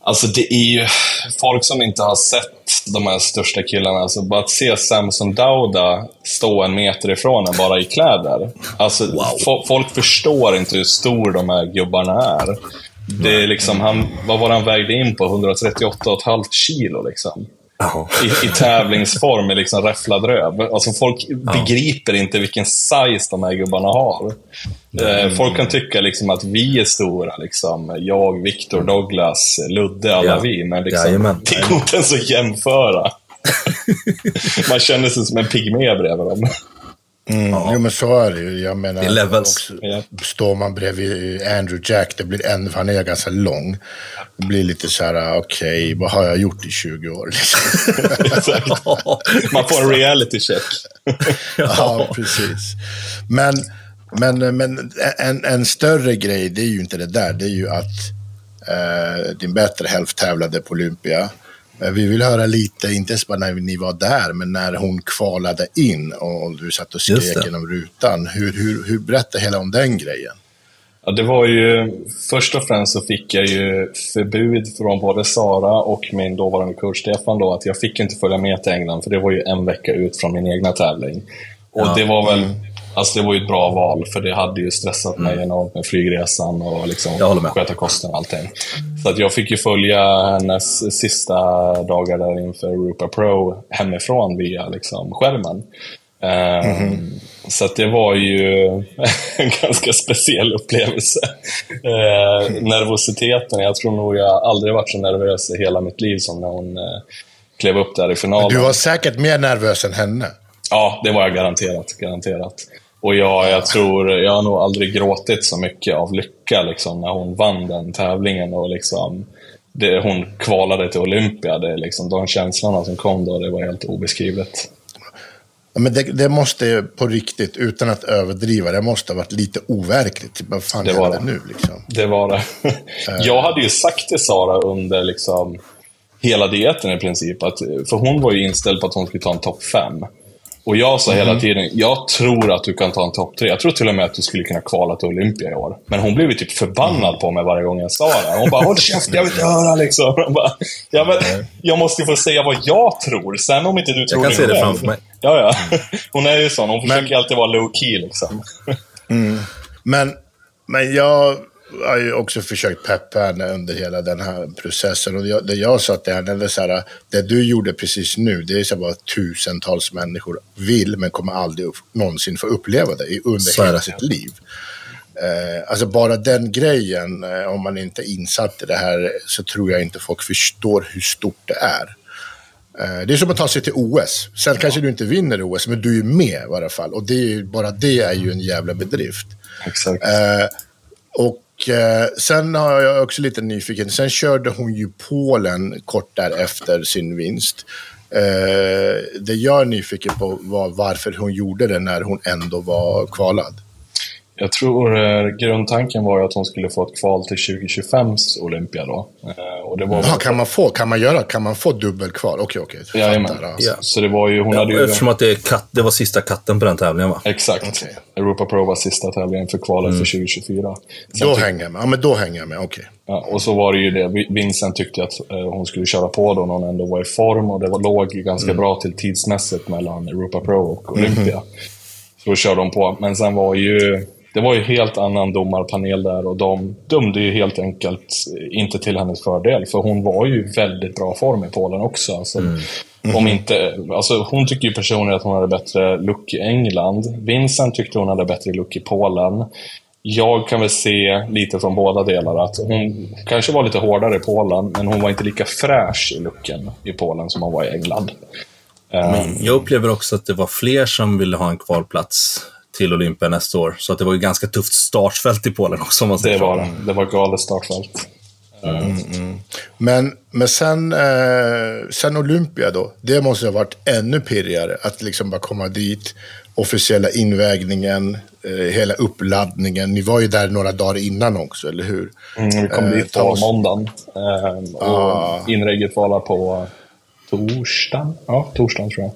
Alltså det är ju folk som inte har sett de här största killarna. Alltså bara att se Samson Dauda stå en meter ifrån en bara i kläder. Alltså wow. folk förstår inte hur stor de här gubbarna är. Det är liksom, han, vad var han vägde in på? 138,5 kilo liksom. I, I tävlingsform med liksom räfflad röv. Alltså folk ja. begriper inte vilken size de här gubbarna har. Mm. Folk kan tycka liksom att vi är stora. Liksom. Jag, Viktor, mm. Douglas, Ludde, alla ja. vi. Men liksom, det går inte ens att jämföra. Man känner sig som en pygmé bredvid dem. Mm, Ja. Jo, men så är det ju. Jag menar, Det är levels. Också. Står man bredvid Andrew Jack, det blir en, han är ganska lång. Det blir lite så här, okej, vad har jag gjort i 20 år? Liksom. Man får en reality check. ja, precis. Men, men, men en, en större grej, det är ju inte det där. Det är ju att eh, din bättre hälft tävlade på Olympia. Eh, Vi vill höra lite, inte ens bara när ni var där, men när hon kvalade in och du satt och skrek genom rutan. Hur, hur, hur berätta hela om den grejen. Ja, det var ju... Först och främst så fick jag ju förbud från både Sara och min dåvarande coach Stefan då att jag fick inte följa med till England, för det var ju en vecka ut från min egna tävling. Och Ja. det var väl... Alltså det var ju ett bra val, för det hade ju stressat mig enormt med flygresan och liksom sköta kosten och allting. Så att jag fick ju följa hennes sista dagar där inför Europa Pro hemifrån via liksom skärmen. Ehm, Så att det var ju en ganska speciell upplevelse. Eh, nervositeten, jag tror nog jag aldrig varit så nervös i hela mitt liv som när hon eh, klev upp där i finalen. Du var säkert mer nervös än henne. Ja, det var jag garanterat. garanterat. Och jag, jag tror, jag har nog aldrig gråtit så mycket av lycka liksom, när hon vann den tävlingen och liksom, det, hon kvalade till Olympia. Det, liksom, de känslorna som kom då, det var helt obeskrivligt. Ja, Men det, det måste på riktigt, utan att överdriva, det måste ha varit lite overkligt. Typ, Vad fan Det var det. nu liksom? Det var det. Jag hade ju sagt till Sara under liksom hela dieten i princip, att, för hon var ju inställd på att hon skulle ta en topp 5. Och jag sa hela tiden, jag tror att du kan ta en topp 3. Jag tror till och med att du skulle kunna kvala till Olympia i år. Men hon blev ju typ förbannad på mig varje gång jag sa det. Hon bara, håll käften, jag vill inte höra liksom. Bara, ja, men, jag måste ju få säga vad jag tror. Sen om inte du tror kan se det själv. framför mig. Ja, ja. Hon är ju sån. Hon försöker alltid vara low key liksom. Men, men jag har ju också försökt peppa henne under hela den här processen. Och jag, det jag sa till henne, det, är så här, det du gjorde precis nu, det är så vad tusentals människor vill, men kommer aldrig upp, någonsin få uppleva det under hela sitt liv. Eh, alltså bara den grejen, eh, om man inte är insatt i det här, så tror jag inte folk förstår hur stort det är. Eh, Det är som att ta sig till OS. Sen kanske du inte vinner OS, men du är med i alla fall. Och det är bara det är ju en jävla bedrift. Exakt. Och eh, sen har jag också lite nyfiken. Sen körde hon ju Polen kort därefter sin vinst. Eh, det jag är nyfiken på var varför hon gjorde det när hon ändå var kvalad. Jag tror eh, grundtanken var ju att hon skulle få ett kval till 2025s Olympia då. Eh, och det var Ja, kan man få, kan man göra, kan man få dubbelkval? Okej, okej. Jajamän. Fattar, ja. Ja. Så det var ju, hon hade ju... Eftersom att det, är katt, det var sista katten på den tävlingen va? Exakt. Okej. Europa Pro var sista tävlingen för kvalet för 2024. Sen Då tyck- hänger jag med. Ja, men då hänger jag med. Okej. ja, och så var det ju det. Vi- Vincent tyckte att eh, hon skulle köra på då när hon ändå var i form och det var, låg ganska bra till tidsmässigt mellan Europa Pro och Olympia. Så då körde hon på. Men sen var ju... Det var ju helt annan domarpanel där och de dömde ju helt enkelt inte till hennes fördel. För hon var ju väldigt bra form i Polen också. Alltså, Om inte, alltså, hon tycker ju personligen att hon hade bättre look i England. Vincent tyckte hon hade bättre look i Polen. Jag kan väl se lite från båda delar att hon kanske var lite hårdare i Polen, men hon var inte lika fräsch i looken i Polen som hon var i England. Eh, Jag upplever också att det var fler som ville ha en kvalplats till Olympia nästa år. Så att det var ju ganska tufft startfält i Polen också om man säger det var det. Det var galet startfält. Men, men sen, eh, sen Olympia då, det måste ha varit ännu pirrigare att liksom bara komma dit, officiella invägningen, eh, hela uppladdningen. Ni var ju där några dagar innan också, eller hur? Mm, vi kom Eh, dit på oss- måndagen. Eh, och Ah. inlägget var på torsdagen. Ja, torsdagen tror jag.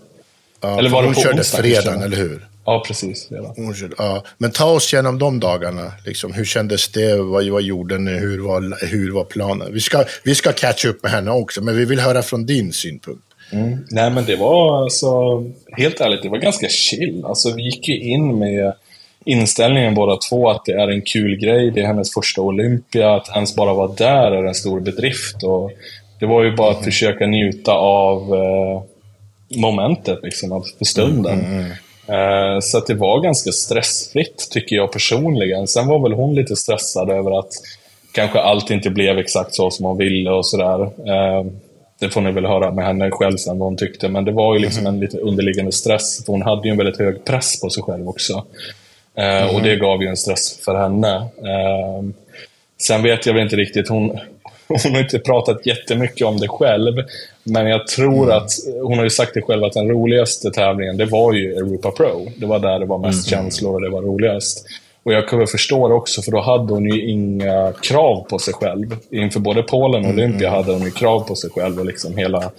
Ja, Eller var det på körde onsdag, fredagen, eller hur? Ja, precis. Redan. Ja. Men ta oss igenom de dagarna. Liksom. Hur kändes det? Vad, vad gjorde ni? Hur var, hur var planen? Vi ska, vi ska catch upp med henne också, men vi vill höra från din synpunkt. Mm. Nej, men det var alltså, helt ärligt, det var ganska chill. Alltså, vi gick ju in med inställningen båda två att det är en kul grej, det är hennes första Olympia, att ens bara vara där är en stor bedrift. Och det var ju bara att försöka njuta av eh, momentet, liksom, för stunden. Eh, så att det var ganska stressfritt, tycker jag personligen. Sen var väl hon lite stressad över att kanske allt inte blev exakt så som hon ville och sådär. Eh, det får ni väl höra med henne själv sen vad hon tyckte, men det var ju liksom en lite underliggande stress. För hon hade ju en väldigt hög press på sig själv också. Eh, Och det gav ju en stress för henne. Eh, sen vet jag väl inte riktigt, hon, hon har inte pratat jättemycket om det själv, men jag tror att, hon har ju sagt det själv, att den roligaste tävlingen, det var ju Europa Pro. Det var där det var mest känslor och det var roligast. Och jag kan väl förstå det också, för då hade hon ju inga krav på sig själv. Inför både Polen och Olympia hade hon ju krav på sig själv och liksom hela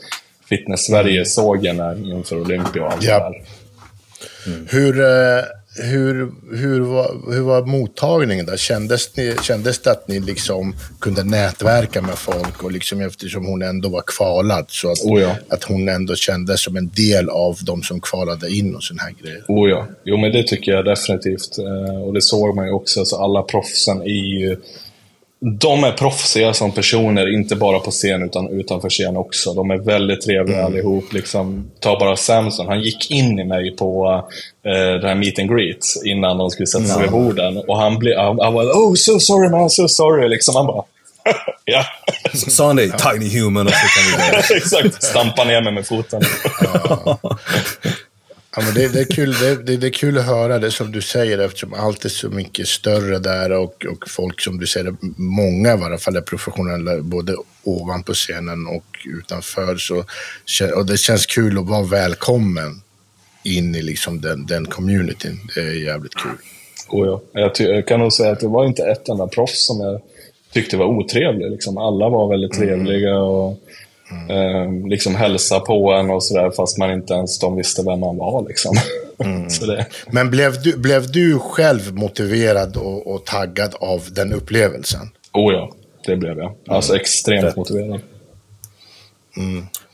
Fitness-Sverige såg henne inför Olympia och allt det där. Hur, eh, hur, hur, var, hur var mottagningen där? Kändes, ni, kändes det att ni liksom kunde nätverka med folk och liksom eftersom hon ändå var kvalad så att, Oh ja. att hon ändå kändes som en del av de som kvalade in och sån här grejer? Oh ja, jo men det tycker jag definitivt. Eh, och det såg man ju också, så alla proffsen är ju... De är proffsiga som personer, inte bara på scen utan utanför scen också. De är väldigt trevliga allihop. Liksom, ta bara Samson, han gick in i mig på eh, det här meet and greet innan de skulle sätta sig vid borden. Och han, blev, han, han var oh so sorry man, so sorry. Liksom, han bara ja, Sa han det? Tiny human och så kan vi exakt. Stampa ner mig med foten. Ja, men det, det, är kul, det, det, det är kul att höra det som du säger eftersom allt är så mycket större där och, och folk som du säger, många i varje fall är professionella både ovanpå scenen och utanför. Så, och det känns kul att vara välkommen in i liksom den, den communityn. Det är jävligt kul. Oh ja. jag, jag kan nog säga att det var inte ett enda proffs som jag tyckte var otrevlig. Liksom. Alla var väldigt trevliga och eh, liksom hälsa på en och sådär, fast man inte ens de visste vem man var. Liksom. Så det, Men blev du, blev du själv motiverad och, och taggad av den upplevelsen? oh ja, det blev jag. Alltså extremt motiverad.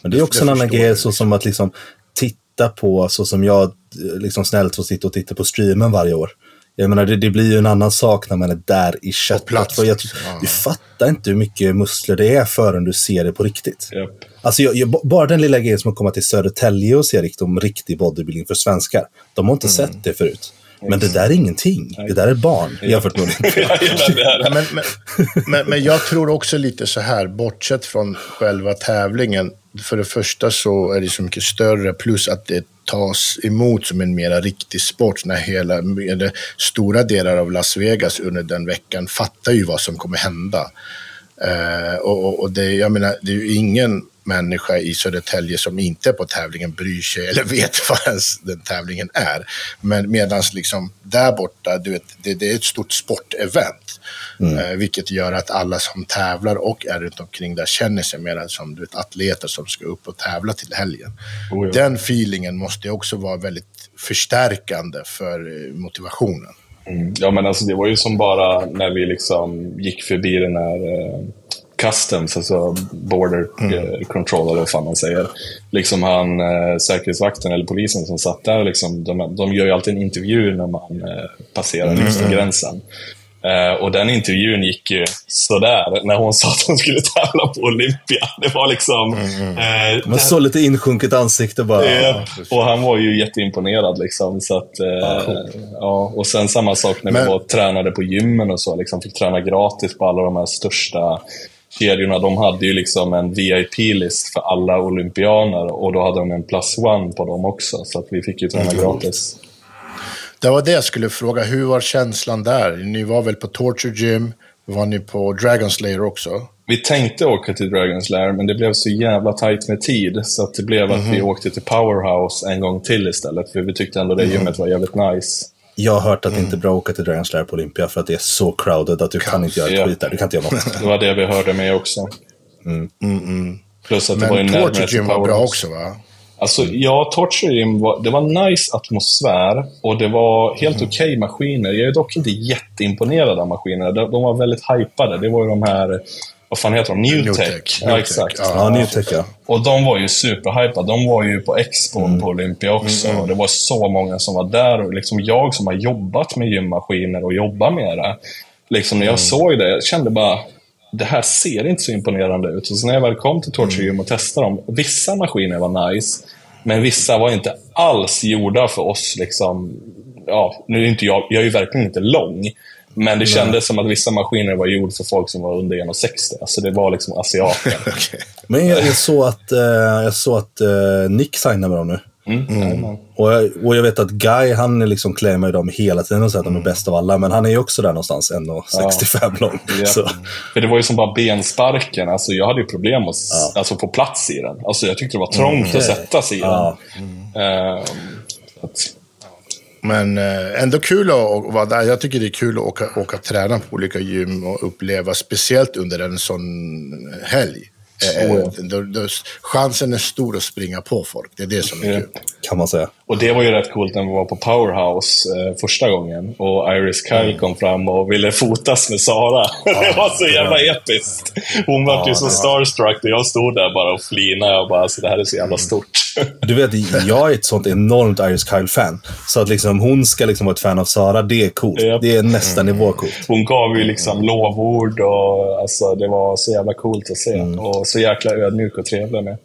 Men det är också Det en annan grej, så som att liksom titta på, så som jag eh, liksom snällt får sitta och titta på streamen varje år. Jag menar, det, det blir ju en annan sak när man är där i köttet. plats, För jag, liksom. Ja. Du fattar inte hur mycket muskler det är förrän du ser det på riktigt. Japp. Alltså jag, jag, bara den lilla grejen som att komma till Södertälje och se liksom, riktig bodybuilding för svenskar. De har inte sett det förut. Men det där är ingenting. Det där är barn jämfört med men, men, men, men jag tror också lite så här, bortsett från själva tävlingen. För det första så är det så mycket större, plus att det tas emot som en mera riktig sport när hela, eller stora delar av Las Vegas under den veckan fattar ju vad som kommer hända. Och, och- och det, jag menar, det är ju ingen människa i Södertälje som inte är på tävlingen bryr sig eller vet vad ens den tävlingen är. Men medans liksom där borta, du vet, det, det är ett stort sportevent. Eh, vilket gör att alla som tävlar och är runt omkring där känner sig mer som du vet, atleter som ska upp och tävla till helgen. Oh ja. Den feelingen måste också vara väldigt förstärkande för eh, motivationen. Mm. Ja, men alltså det var ju som bara när vi liksom gick förbi den här eh, customs, alltså border eh, control eller vad fan man säger. Liksom han, eh, säkerhetsvakten eller polisen som satt där, liksom, de, de gör ju alltid en intervju när man eh, passerar liksom gränsen. Eh, och den intervjun gick ju sådär när hon sa att hon skulle tävla på Olympia. Det var liksom... eh, Man såg lite insjunket ansikte bara. Japp. Och han var ju jätteimponerad. Liksom, så att, eh, ja, och sen samma sak när Men- vi var tränade på gymmen och så. Liksom, fick träna gratis på alla de här största kedjorna. De hade ju liksom en VIP-list för alla olympianer och då hade de en plus one på dem också. Så att vi fick ju träna Mm. gratis. Det var det jag skulle fråga. Hur var känslan där? Ni var väl på Torture Gym? Var ni på Dragon Slayer också? Vi tänkte åka till Dragon's Lair, men det blev så jävla tajt med tid. Så att det blev att vi åkte till Powerhouse en gång till istället. För vi tyckte ändå det gymmet var jävligt nice. Jag har hört att det inte är bra att åka till Dragon Slayer på Olympia för att det är så crowded att du kan inte göra ett skit där. Du kan inte göra något. Det var det vi hörde med också. Plus att det var ju Men närmare Torture till Gym var bra också va? Alltså, ja, Torture Gym var, det var nice atmosfär och det var helt okej maskiner. Jag är dock inte jätteimponerad av maskinerna. De, de var väldigt hypade. Det var ju de här, vad fan heter de? Newtech. Newtech. Ja, exakt. ja. Ja, Newtech ja. Och de var ju superhypade. De var ju på Expon på Olympia också. Och det var så många som var där. Och liksom jag som har jobbat med gymmaskiner och jobbar med det. Liksom när jag såg det, jag kände bara, det här ser inte så imponerande ut. Och så när jag väl kom till Torture Gym och testade dem, vissa maskiner var nice. Men vissa var inte alls gjorda för oss. Liksom, ja, nu är inte jag, jag är ju verkligen inte lång. Men det kändes som att vissa maskiner var gjord för folk som var under 1,60. Alltså det var liksom asiater. Okej. Men jag, jag såg att, eh, jag såg att eh, Nick signar med dem nu. Mm. Och jag, och jag vet att Guy, han är liksom klämmer dem hela tiden och säger att de är bäst av alla. Men han är ju också där någonstans, 1,65 lång. Ja. Så, För det var ju som bara bensparken. Alltså jag hade ju problem att s- alltså, få plats i den. Alltså jag tyckte det var trångt att sätta sig i den. ja. Så att, Men eh, ändå kul att, vara där. Jag tycker det är kul att åka, åka träna på olika gym och uppleva, speciellt under en sån helg. Oh, ja. chansen är stor att springa på folk. Det är det som är kul. kan man säga. Och det var ju rätt coolt när vi var på Powerhouse eh, första gången. Och Iris Kyle kom fram och ville fotas med Sara. det var så jävla episkt. Hon var ju så starstruck och jag stod där bara och flinade. och bara, alltså, det här är så jävla stort. Du vet, jag är ett sånt enormt Iris Kyle-fan. Så att liksom, hon ska liksom vara ett fan av Sara, det är coolt. Japp. Det är nästa nivå coolt. Hon gav ju liksom lovord och alltså, det var så jävla coolt att se. Och så jäkla ödmjuk och trevlig med.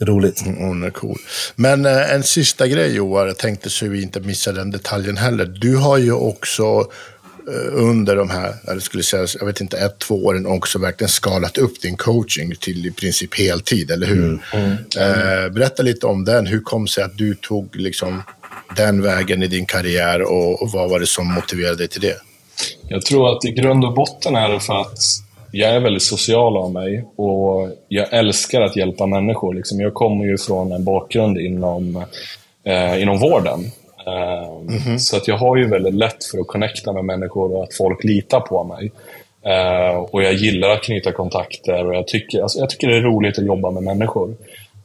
Roligt. Hon är cool. Men eh, en sista grej Joar, jag tänkte så vi inte missar den detaljen heller. Du har ju också eh, under de här, jag skulle säga, jag vet inte, ett, två åren också verkligen skalat upp din coaching till i princip heltid, eller hur? Eh, berätta lite om den. Hur kom det sig att du tog liksom den vägen i din karriär och, och vad var det som motiverade dig till det? Jag tror att i grund och botten är det för att jag är väldigt social av mig och jag älskar att hjälpa människor. Liksom jag kommer ju från en bakgrund inom, eh, inom vården. Eh, Så att jag har ju väldigt lätt för att connecta med människor och att folk litar på mig. Eh, och jag gillar att knyta kontakter och jag tycker, alltså, jag tycker det är roligt att jobba med människor.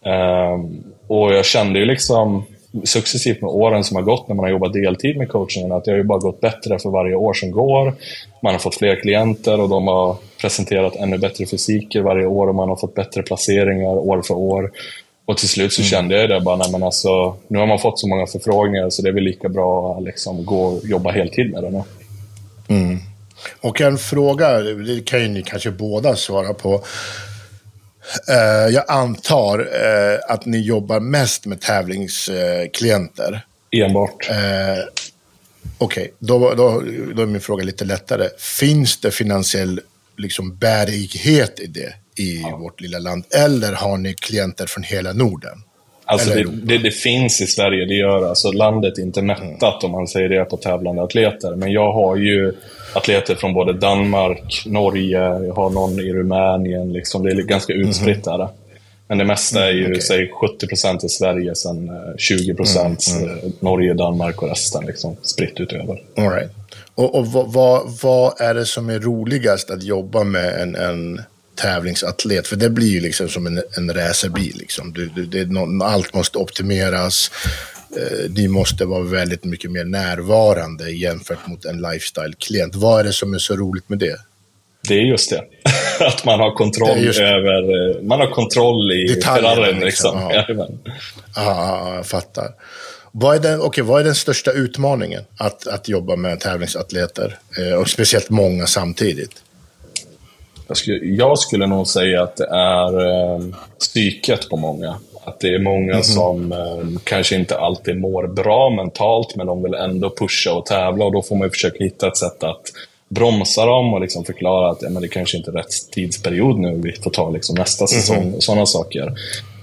Eh, och jag kände ju liksom successivt med åren som har gått när man har jobbat deltid med coachingen att det har ju bara gått bättre för varje år som går. Man har fått fler klienter och de har presenterat ännu bättre fysiker varje år och man har fått bättre placeringar år för år. Och till slut så kände jag det bara, nej men alltså, nu har man fått så många förfrågningar så det är väl lika bra att liksom gå och jobba heltid med det nu. Och en fråga, det kan ju ni kanske båda svara på. Eh, jag antar eh, att ni jobbar mest med tävlingsklienter. Enbart. Eh, Okej, då, då, då är min fråga lite lättare. Finns det finansiell liksom, bärighet i det i vårt lilla land? Eller har ni klienter från hela Norden? Alltså det, det, det finns i Sverige, det gör alltså landet är inte mättat om man säger det på tävlande atleter. Men jag har ju atleter från både Danmark, Norge, jag har någon i Rumänien. Liksom, det är ganska utspritt där. Men det mesta är ju, säg 70% i Sverige, sen eh, 20% eh, Norge, Danmark och resten liksom, spritt utöver. All right. Och, och vad, vad, vad är det som är roligast att jobba med en, en tävlingsatlet? För det blir ju liksom som en, en racerbil. Liksom. Du, du, det nå- allt måste optimeras. Eh, ni måste vara väldigt mycket mer närvarande jämfört mot en lifestyle-klient. Vad är det som är så roligt med det? Det är just det. Att man har kontroll över... eh, Man har kontroll i Ferrarin liksom, liksom. ja. Jag fattar. Vad är, den, okej, vad är den största utmaningen att, att jobba med tävlingsatleter? Eh, och speciellt många samtidigt. Jag skulle, jag skulle nog säga att det är eh, psyket på många. Att det är många som eh, kanske inte alltid mår bra mentalt, men de vill ändå pusha och tävla. Och då får man försöka hitta ett sätt att bromsa dem och liksom förklara att ja, men det kanske inte är rätt tidsperiod nu, vi får ta liksom nästa säsong och sådana saker.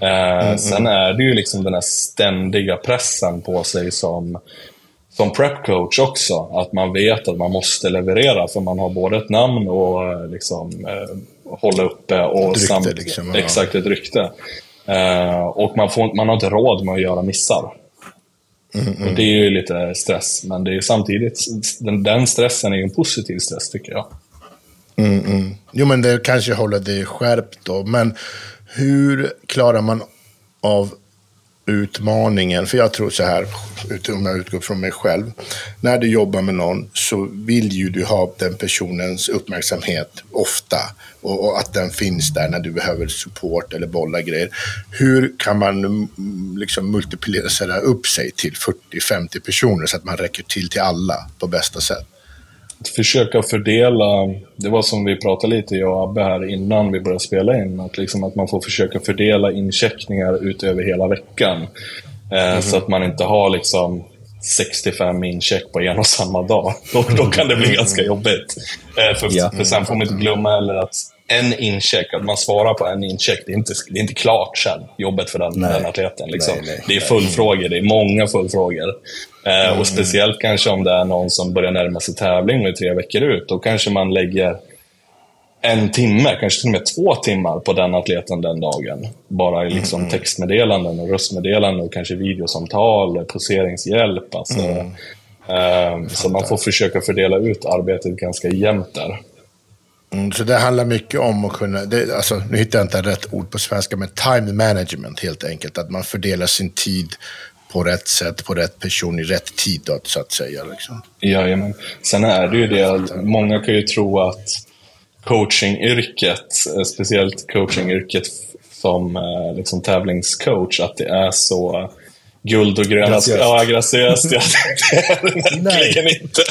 Eh, Sen är det ju liksom den här ständiga pressen på sig som som prep-coach också, att man vet att man måste leverera för man har både ett namn och eh, liksom, eh, hålla uppe och rykte, samt- liksom, exakt ett rykte. Eh, och man, får, man har inte råd med att göra missar. Mm, Och det är ju lite stress, men det är samtidigt, den, den stressen är ju en positiv stress tycker jag. Mm, mm. Jo, men det kanske håller det skärpt då. Men hur klarar man av utmaningen? För jag tror så här, om jag utgår från mig själv. När du jobbar med någon så vill ju du ha den personens uppmärksamhet ofta. Och, och att den finns där när du behöver support eller bolla grejer. Hur kan man mm, liksom multiplicera upp sig till 40-50 personer så att man räcker till till alla på bästa sätt? Försöka fördela, det var som vi pratade lite jag och Abbe här innan vi började spela in, att, liksom att man får försöka fördela incheckningar ut över hela veckan. Eh, Så att man inte har liksom 65 incheck på en och samma dag. Då, då kan det bli ganska jobbigt. Eh, för, Ja. för sen får man inte glömma heller att en incheck, att man svarar på en incheck, det är inte, det är inte klart sen, jobbet för den, Nej. den atleten. Liksom. Nej, nej, det är fullfrågor, det är många fullfrågor. Eh, Mm. Och speciellt kanske om det är någon som börjar närma sig tävling nu tre veckor ut. Då kanske man lägger en timme, kanske till och med två timmar på den atleten den dagen. Bara i liksom Mm. textmeddelanden och röstmeddelanden och kanske videosamtal, poseringshjälp. Alltså, Mm. eh, så man får försöka fördela ut arbetet ganska jämnt där. Mm, så det handlar mycket om att kunna, det, alltså, nu hittar jag inte rätt ord på svenska, men time management helt enkelt. Att man fördelar sin tid på rätt sätt, på rätt person i rätt tid då, så att säga. Liksom. Jajamän. Sen är det ju det, många kan ju tro att coachingyrket, eh, speciellt coachingyrket som eh, liksom tävlingscoach, att det är så guld och gröna Graciöst. Ja, graciöst. Ja, det är det verkligen inte.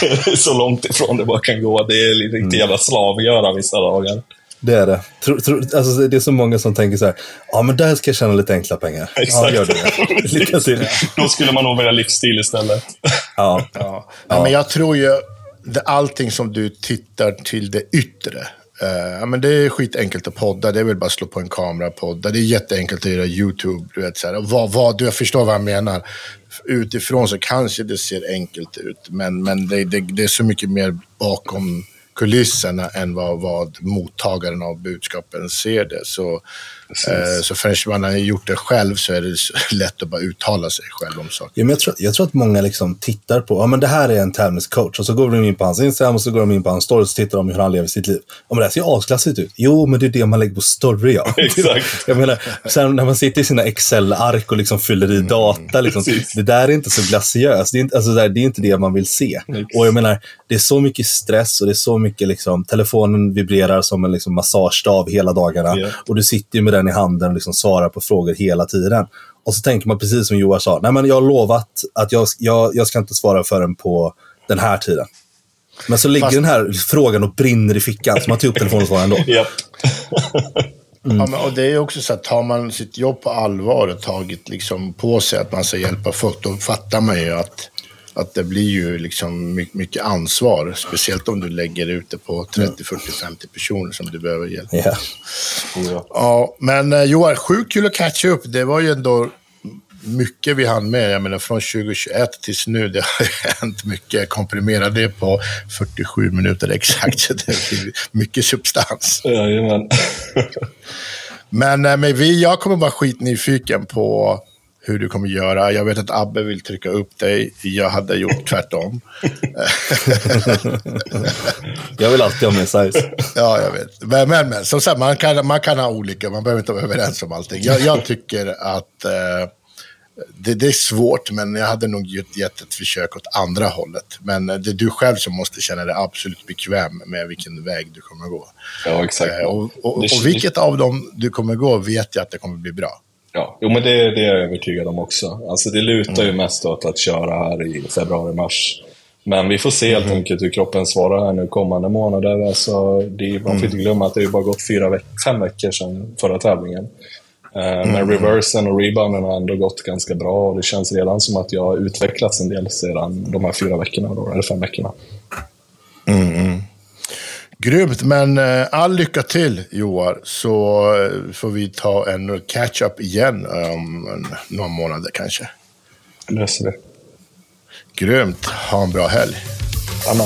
Det är så långt ifrån det bara kan gå. Det är riktigt jävla slavgöra vissa dagar. Det är det. Tro, tro, alltså det är så många som tänker så här, ja men där ska jag tjäna lite enkla pengar. Ja, Exakt. gör det. Lycka till. Då skulle man nog välja livsstil istället. Ja. Ja. Nej, men jag tror ju, det, allting som du tittar till det yttre. Uh, ja, men det är skitenkelt att podda, det är väl bara att slå på en kamera och podda. Det är jätteenkelt att göra YouTube. Du, vet, så här. Vad, vad, du, jag förstår vad jag menar. Utifrån så kanske det ser enkelt ut, men, men det, det, det är så mycket mer bakom kulisserna än vad, vad mottagaren av budskapen ser det. Så, eh, så förrän man har gjort det själv så är det lätt att bara uttala sig själv om saker. Ja, men jag, tror, jag tror att många liksom tittar på, ja men det här är en tävlingscoach. Och så går de in på hans Instagram och så går de in på hans story och så tittar de hur han lever sitt liv. Ja men det här ser asklassigt ut. Jo, men det är det man lägger på story ja. Exakt. Jag menar, sen när man sitter i sina Excel-ark och liksom fyller i data, liksom, Precis. det där är inte så glaciöst. Det är inte, alltså, det, är inte det man vill se. Exakt. Och jag menar, det är så mycket stress och det är så mycket, liksom, telefonen vibrerar som en liksom, massagestav hela dagarna. Ja. Och du sitter ju med den i handen och liksom svarar på frågor hela tiden. Och så tänker man precis som Joar sa, nej men jag har lovat att jag, jag, jag ska inte svara förrän på den här tiden. Men så ligger Fast- den här frågan och brinner i fickan, så man tar upp telefonen och svarar ändå. Japp. Ja, men, och det är också så att tar man sitt jobb på allvar och tagit liksom på sig att man ska hjälpa folk, då fattar man ju att, att det blir ju liksom mycket, ansvar. Speciellt om du lägger ut det på 30, 40, 50 personer som du behöver hjälp. Ja. Ja. Ja, men eh, Joar, sjukt kul att catcha upp. Det var ju ändå mycket vi hann med. Jag menar från 2021 tills nu, det har ju hänt mycket. Komprimera det på 47 minuter exakt, så det blir mycket substans. Jajamän. Men, eh, men vi, jag kommer vara skitnyfiken på hur du kommer göra. Jag vet att Abbe vill trycka upp dig. Jag hade gjort tvärtom. Jag vill alltid ha med size. Ja, jag vet. Men, men, men som sagt, man kan, man kan ha olika. Man behöver inte vara överens om allting. Jag, jag tycker att eh, det, det är svårt, men jag hade nog gett, gett ett försök åt andra hållet. Men det är du själv som måste känna dig absolut bekväm med vilken väg du kommer gå. Ja, exakt. Eh, och, och, och vilket av dem du kommer gå vet jag att det kommer bli bra. Ja, jo, men det, det är jag övertygad om också. Alltså, det lutar ju mest åt att köra här i februari-mars. Men vi får se helt enkelt hur kroppen svarar här nu kommande månader. Alltså, det, man får inte glömma att det har bara gått fyra veck fem veckor sedan förra tävlingen. Eh, Men reversen och rebounden har ändå gått ganska bra och det känns redan som att jag har utvecklats en del sedan de här fyra veckorna, då, eller fem veckorna. Grymt, men eh, all lycka till Joar. Så eh, får vi ta en catch-up igen om några månader kanske. Löser det. Grymt, ha en bra helg. Anna.